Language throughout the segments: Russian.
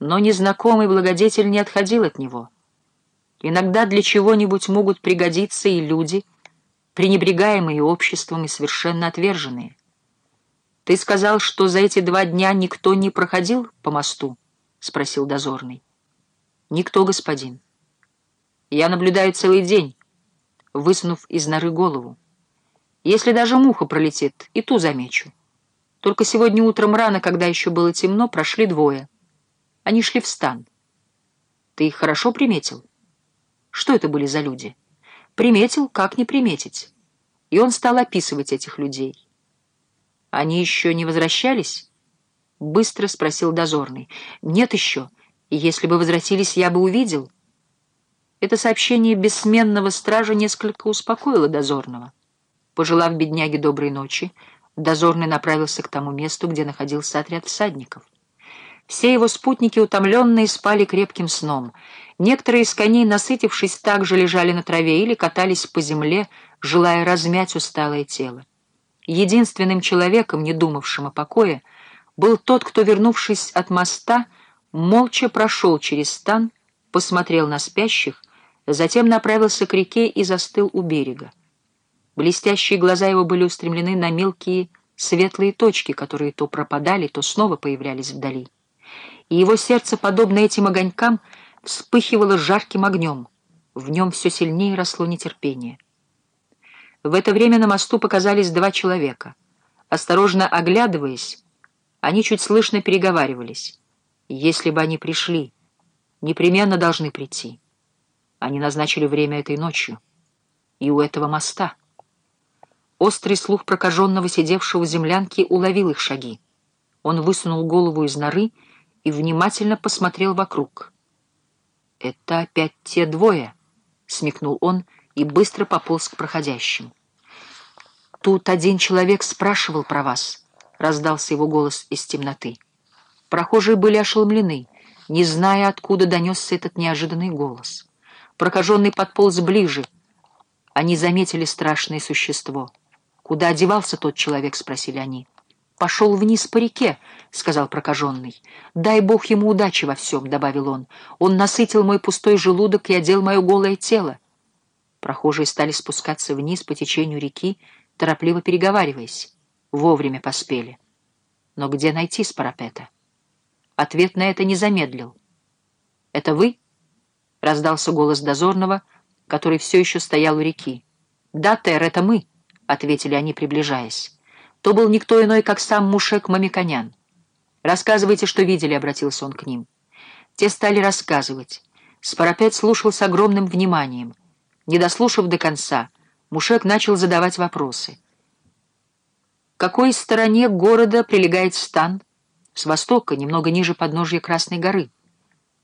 Но незнакомый благодетель не отходил от него. Иногда для чего-нибудь могут пригодиться и люди, пренебрегаемые обществом и совершенно отверженные. «Ты сказал, что за эти два дня никто не проходил по мосту?» — спросил дозорный. «Никто, господин. Я наблюдаю целый день, высунув из норы голову. Если даже муха пролетит, и ту замечу. Только сегодня утром рано, когда еще было темно, прошли двое. Они шли в стан. Ты их хорошо приметил? Что это были за люди? Приметил, как не приметить. И он стал описывать этих людей. Они еще не возвращались? Быстро спросил дозорный. Нет еще. Если бы возвратились, я бы увидел. Это сообщение бессменного стража несколько успокоило дозорного. Пожелав бедняге доброй ночи, дозорный направился к тому месту, где находился отряд всадников. Все его спутники, утомленные, спали крепким сном. Некоторые из коней, насытившись, также лежали на траве или катались по земле, желая размять усталое тело. Единственным человеком, не думавшим о покое, был тот, кто, вернувшись от моста, молча прошел через стан, посмотрел на спящих, затем направился к реке и застыл у берега. Блестящие глаза его были устремлены на мелкие светлые точки, которые то пропадали, то снова появлялись вдали. И его сердце, подобно этим огонькам, вспыхивало жарким огнем. В нем все сильнее росло нетерпение. В это время на мосту показались два человека. Осторожно оглядываясь, они чуть слышно переговаривались. Если бы они пришли, непременно должны прийти. Они назначили время этой ночью. И у этого моста — Острый слух прокаженного, сидевшего в землянке, уловил их шаги. Он высунул голову из норы и внимательно посмотрел вокруг. «Это опять те двое», — смекнул он и быстро пополз к проходящим. «Тут один человек спрашивал про вас», — раздался его голос из темноты. Прохожие были ошеломлены, не зная, откуда донесся этот неожиданный голос. Прокаженный подполз ближе. Они заметили страшное существо — «Куда одевался тот человек?» — спросили они. «Пошел вниз по реке», — сказал прокаженный. «Дай Бог ему удачи во всем», — добавил он. «Он насытил мой пустой желудок и одел мое голое тело». Прохожие стали спускаться вниз по течению реки, торопливо переговариваясь. Вовремя поспели. Но где найти с парапета? Ответ на это не замедлил. «Это вы?» — раздался голос дозорного, который все еще стоял у реки. «Да, Тер, это мы» ответили они, приближаясь. То был никто иной, как сам Мушек Мамиконян. «Рассказывайте, что видели», — обратился он к ним. Те стали рассказывать. Спарапет слушал с огромным вниманием. Не дослушав до конца, Мушек начал задавать вопросы. К какой стороне города прилегает стан? С востока, немного ниже подножья Красной горы.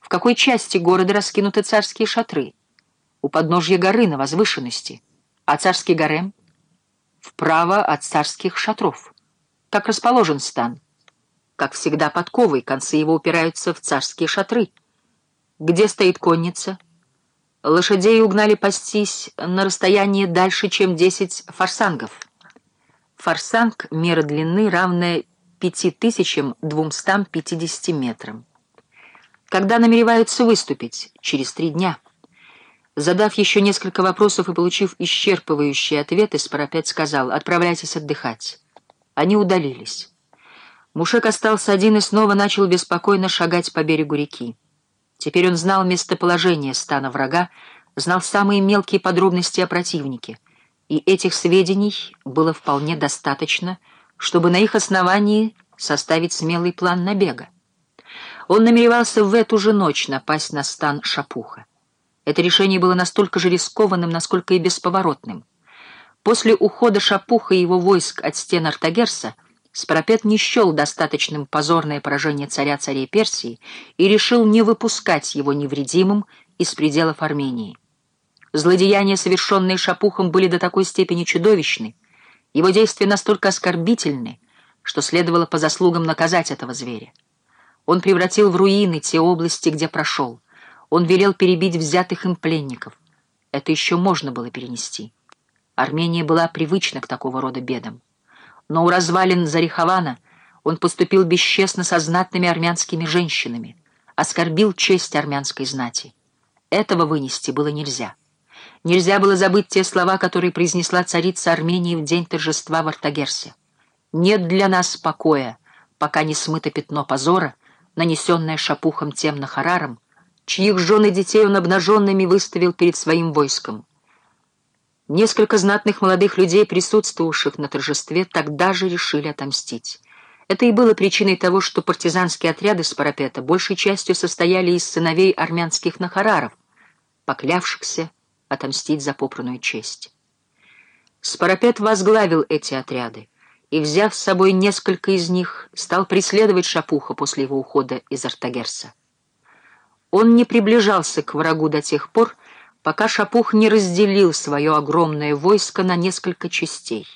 В какой части города раскинуты царские шатры? У подножья горы на возвышенности. А царский гарем — вправо от царских шатров. Так расположен стан. Как всегда подковой, концы его упираются в царские шатры. Где стоит конница? Лошадей угнали пастись на расстоянии дальше, чем 10 форсангов. Форсанг — мера длины, равная 5250 метрам. Когда намереваются выступить? Через три дня. Задав еще несколько вопросов и получив исчерпывающие ответы, Спарапет сказал «Отправляйтесь отдыхать». Они удалились. Мушек остался один и снова начал беспокойно шагать по берегу реки. Теперь он знал местоположение стана врага, знал самые мелкие подробности о противнике, и этих сведений было вполне достаточно, чтобы на их основании составить смелый план набега. Он намеревался в эту же ночь напасть на стан Шапуха. Это решение было настолько же рискованным, насколько и бесповоротным. После ухода Шапуха и его войск от стен Артагерса Спарапет не счел достаточным позорное поражение царя царей Персии и решил не выпускать его невредимым из пределов Армении. Злодеяния, совершенные Шапухом, были до такой степени чудовищны, его действия настолько оскорбительны, что следовало по заслугам наказать этого зверя. Он превратил в руины те области, где прошел. Он велел перебить взятых им пленников. Это еще можно было перенести. Армения была привычна к такого рода бедам. Но у развалин Зарихована он поступил бесчестно со знатными армянскими женщинами. оскорбил честь армянской знати. Этого вынести было нельзя. Нельзя было забыть те слова, которые произнесла царица Армении в день торжества в Артагерсе. «Нет для нас покоя, пока не смыто пятно позора, нанесенное шапухом тем нахараром, чьих жен и детей он обнаженными выставил перед своим войском. Несколько знатных молодых людей, присутствовавших на торжестве, тогда же решили отомстить. Это и было причиной того, что партизанские отряды с парапета большей частью состояли из сыновей армянских нахараров, поклявшихся отомстить за попранную честь. Спарапет возглавил эти отряды и, взяв с собой несколько из них, стал преследовать Шапуха после его ухода из Артагерса. Он не приближался к врагу до тех пор, пока Шапух не разделил свое огромное войско на несколько частей.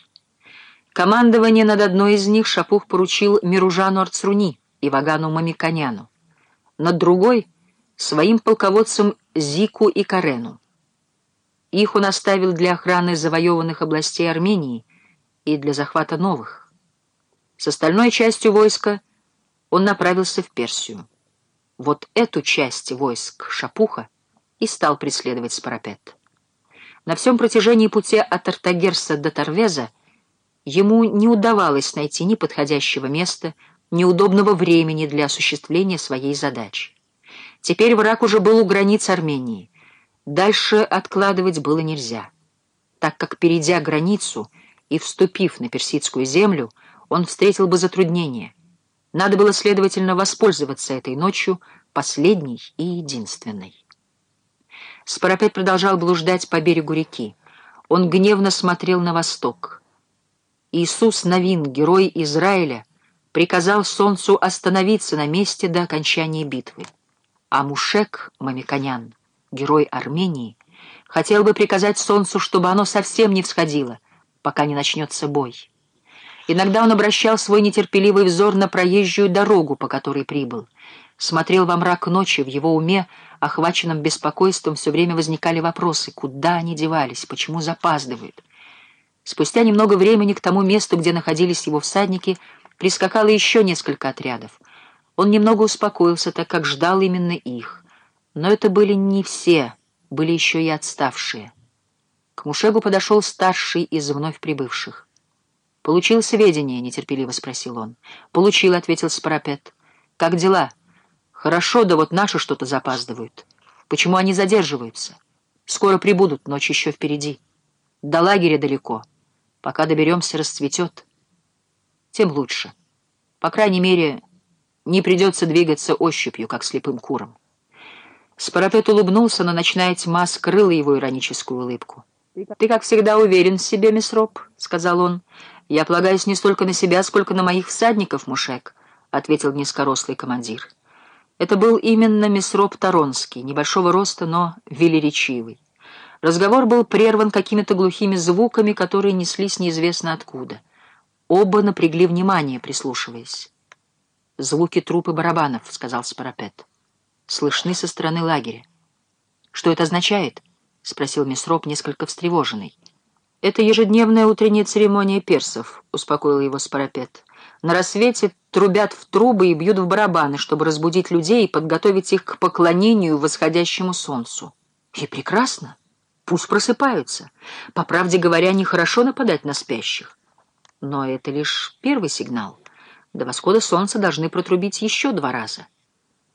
Командование над одной из них Шапух поручил Миружану Арцруни и Вагану Мамиконяну, над другой — своим полководцам Зику и Карену. Их он оставил для охраны завоеванных областей Армении и для захвата новых. С остальной частью войска он направился в Персию. Вот эту часть войск Шапуха и стал преследовать Спарапет. На всем протяжении пути от Артагерса до Торвеза ему не удавалось найти ни подходящего места, ни удобного времени для осуществления своей задачи. Теперь враг уже был у границ Армении. Дальше откладывать было нельзя, так как, перейдя границу и вступив на персидскую землю, он встретил бы затруднения. Надо было, следовательно, воспользоваться этой ночью, последней и единственной. Спарапет продолжал блуждать по берегу реки. Он гневно смотрел на восток. Иисус Новин, герой Израиля, приказал солнцу остановиться на месте до окончания битвы. А Мушек Мамиконян, герой Армении, хотел бы приказать солнцу, чтобы оно совсем не всходило, пока не начнется бой. Иногда он обращал свой нетерпеливый взор на проезжую дорогу, по которой прибыл. Смотрел во мрак ночи, в его уме охваченном беспокойством, все время возникали вопросы, куда они девались, почему запаздывают. Спустя немного времени к тому месту, где находились его всадники, прискакало еще несколько отрядов. Он немного успокоился, так как ждал именно их. Но это были не все, были еще и отставшие. К Мушегу подошел старший из вновь прибывших. «Получил сведения?» — нетерпеливо спросил он. «Получил», — ответил Спарапет. «Как дела?» Хорошо, да вот наши что-то запаздывают. Почему они задерживаются? Скоро прибудут, ночь еще впереди. До лагеря далеко. Пока доберемся, расцветет. Тем лучше. По крайней мере, не придется двигаться ощупью, как слепым куром. Спарапет улыбнулся, но ночная тьма скрыла его ироническую улыбку. «Ты, как всегда, уверен в себе, мисс Роб», — сказал он. «Я полагаюсь не столько на себя, сколько на моих всадников, Мушек», — ответил низкорослый командир. Это был именно Месроп Таронский, небольшого роста, но велеречивый. Разговор был прерван какими-то глухими звуками, которые неслись неизвестно откуда. Оба напрягли внимание, прислушиваясь. «Звуки трупы барабанов», — сказал Спарапет. «Слышны со стороны лагеря». «Что это означает?» — спросил Месроп, несколько встревоженный. «Это ежедневная утренняя церемония персов», — успокоил его Спарапет. На рассвете трубят в трубы и бьют в барабаны, чтобы разбудить людей и подготовить их к поклонению восходящему солнцу. И прекрасно. Пусть просыпаются. По правде говоря, нехорошо нападать на спящих. Но это лишь первый сигнал. До восхода солнца должны протрубить еще два раза.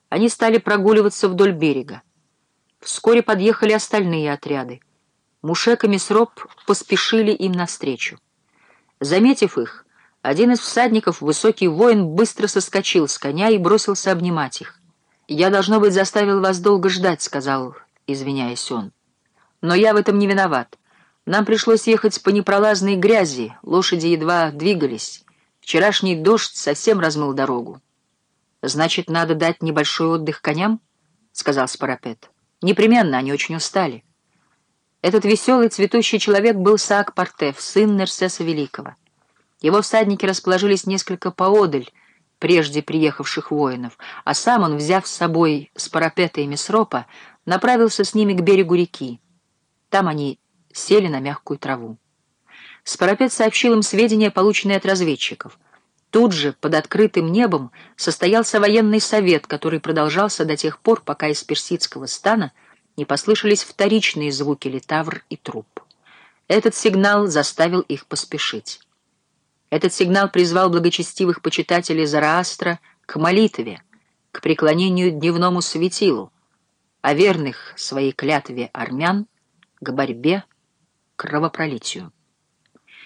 Они стали прогуливаться вдоль берега. Вскоре подъехали остальные отряды. Мушек и Месроп поспешили им навстречу. Заметив их, один из всадников, высокий воин, быстро соскочил с коня и бросился обнимать их. «Я, должно быть, заставил вас долго ждать», — сказал, извиняясь он. «Но я в этом не виноват. Нам пришлось ехать по непролазной грязи, лошади едва двигались. Вчерашний дождь совсем размыл дорогу». «Значит, надо дать небольшой отдых коням?» — сказал Спарапет. «Непременно, они очень устали». Этот веселый цветущий человек был Саак Партеф, сын Нерсеса Великого. Его всадники расположились несколько поодаль прежде приехавших воинов, а сам он, взяв с собой с парапета и месропа, направился с ними к берегу реки. Там они сели на мягкую траву. Спарапет сообщил им сведения, полученные от разведчиков. Тут же, под открытым небом, состоялся военный совет, который продолжался до тех пор, пока из персидского стана не послышались вторичные звуки литавр и труп. Этот сигнал заставил их поспешить. Этот сигнал призвал благочестивых почитателей Зараастра к молитве, к преклонению дневному светилу, а верных своей клятве армян к борьбе, кровопролитию.